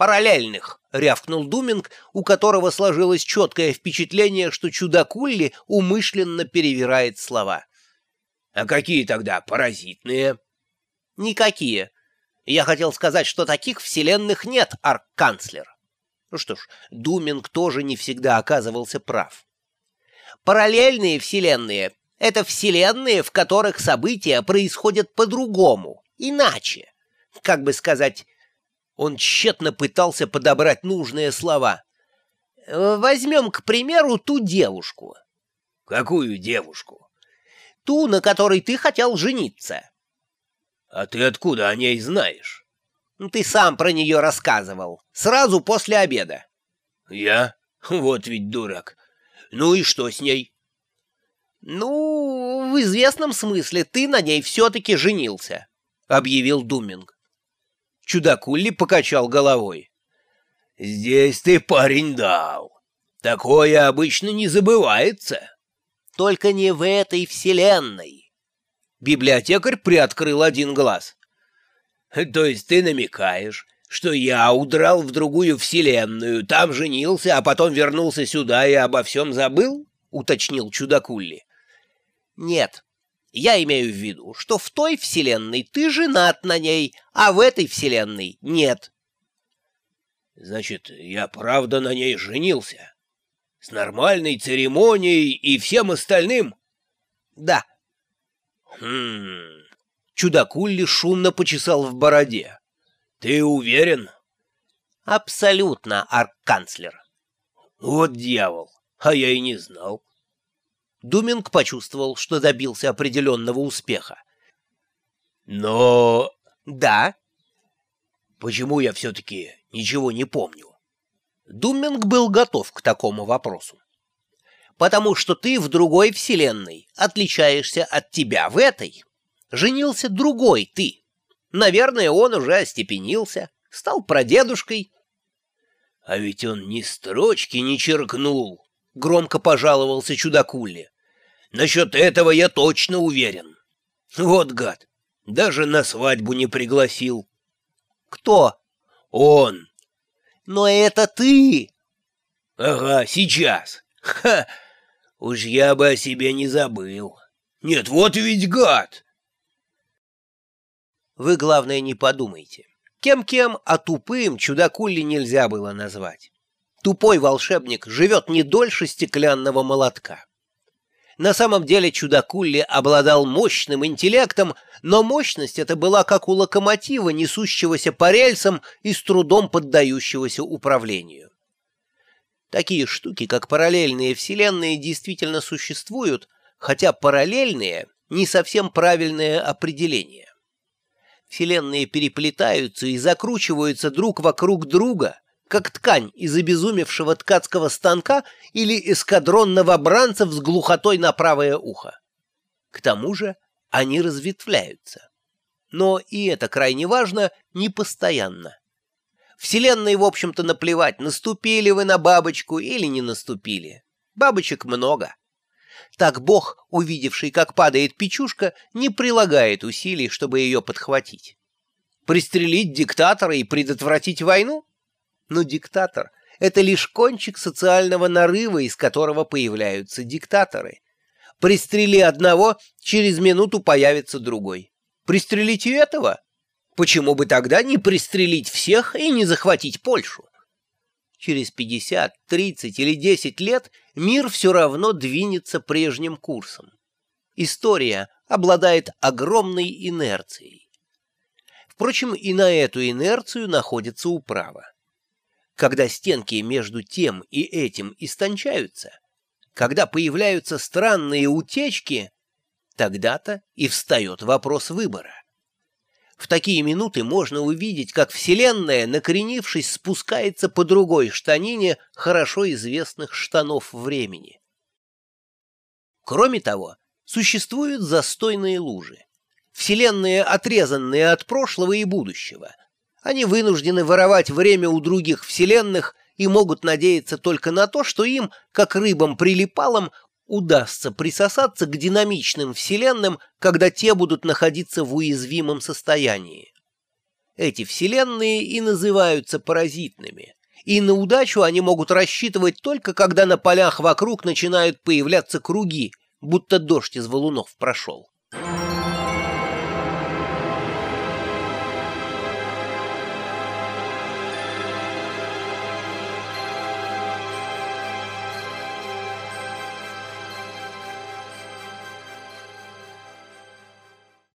параллельных, — рявкнул Думинг, у которого сложилось четкое впечатление, что чудакулли умышленно перевирает слова. — А какие тогда паразитные? — Никакие. Я хотел сказать, что таких вселенных нет, арк-канцлер. Ну что ж, Думинг тоже не всегда оказывался прав. Параллельные вселенные — это вселенные, в которых события происходят по-другому, иначе. Как бы сказать, он тщетно пытался подобрать нужные слова. Возьмем, к примеру, ту девушку. Какую девушку? Ту, на которой ты хотел жениться. А ты откуда о ней знаешь? Ты сам про нее рассказывал. Сразу после обеда. Я? Вот ведь дурак. Ну и что с ней? Ну, в известном смысле ты на ней все-таки женился, объявил Думинг. Чудакулли покачал головой. Здесь ты, парень, дал. Такое обычно не забывается. Только не в этой вселенной. Библиотекарь приоткрыл один глаз. То есть ты намекаешь, что я удрал в другую вселенную, там женился, а потом вернулся сюда и обо всем забыл? — уточнил чудакулли. — Нет, я имею в виду, что в той вселенной ты женат на ней, а в этой вселенной нет. — Значит, я правда на ней женился? С нормальной церемонией и всем остальным? — Да. — Хм... Чудакулли шумно почесал в бороде. Ты уверен? Абсолютно, арк-канцлер. Вот дьявол, а я и не знал. Думинг почувствовал, что добился определенного успеха. Но... Да. Почему я все-таки ничего не помню? Думинг был готов к такому вопросу. Потому что ты в другой вселенной отличаешься от тебя в этой. Женился другой ты. Наверное, он уже остепенился, стал прадедушкой. — А ведь он ни строчки не черкнул, — громко пожаловался чудакулли. — Насчет этого я точно уверен. Вот гад, даже на свадьбу не пригласил. — Кто? — Он. — Но это ты! — Ага, сейчас. Ха! Уж я бы о себе не забыл. Нет, вот ведь гад! Вы, главное, не подумайте. Кем-кем, а тупым чудакулли нельзя было назвать. Тупой волшебник живет не дольше стеклянного молотка. На самом деле чудакулли обладал мощным интеллектом, но мощность эта была как у локомотива, несущегося по рельсам и с трудом поддающегося управлению. Такие штуки, как параллельные вселенные, действительно существуют, хотя параллельные — не совсем правильное определение. Вселенные переплетаются и закручиваются друг вокруг друга, как ткань из обезумевшего ткацкого станка или эскадрон новобранцев с глухотой на правое ухо. К тому же они разветвляются. Но, и это крайне важно, не постоянно. Вселенной, в общем-то, наплевать, наступили вы на бабочку или не наступили. Бабочек много. Так Бог, увидевший, как падает печушка, не прилагает усилий, чтобы ее подхватить. Пристрелить диктатора и предотвратить войну? Но диктатор — это лишь кончик социального нарыва, из которого появляются диктаторы. Пристрели одного, через минуту появится другой. Пристрелите этого? Почему бы тогда не пристрелить всех и не захватить Польшу? через 50, 30 или 10 лет мир все равно двинется прежним курсом. История обладает огромной инерцией. Впрочем, и на эту инерцию находится управа. Когда стенки между тем и этим истончаются, когда появляются странные утечки, тогда-то и встает вопрос выбора. В такие минуты можно увидеть, как Вселенная, накренившись, спускается по другой штанине хорошо известных штанов времени. Кроме того, существуют застойные лужи. Вселенные, отрезанные от прошлого и будущего. Они вынуждены воровать время у других вселенных и могут надеяться только на то, что им, как рыбам-прилипалам, удастся присосаться к динамичным вселенным, когда те будут находиться в уязвимом состоянии. Эти вселенные и называются паразитными. И на удачу они могут рассчитывать только когда на полях вокруг начинают появляться круги, будто дождь из валунов прошел.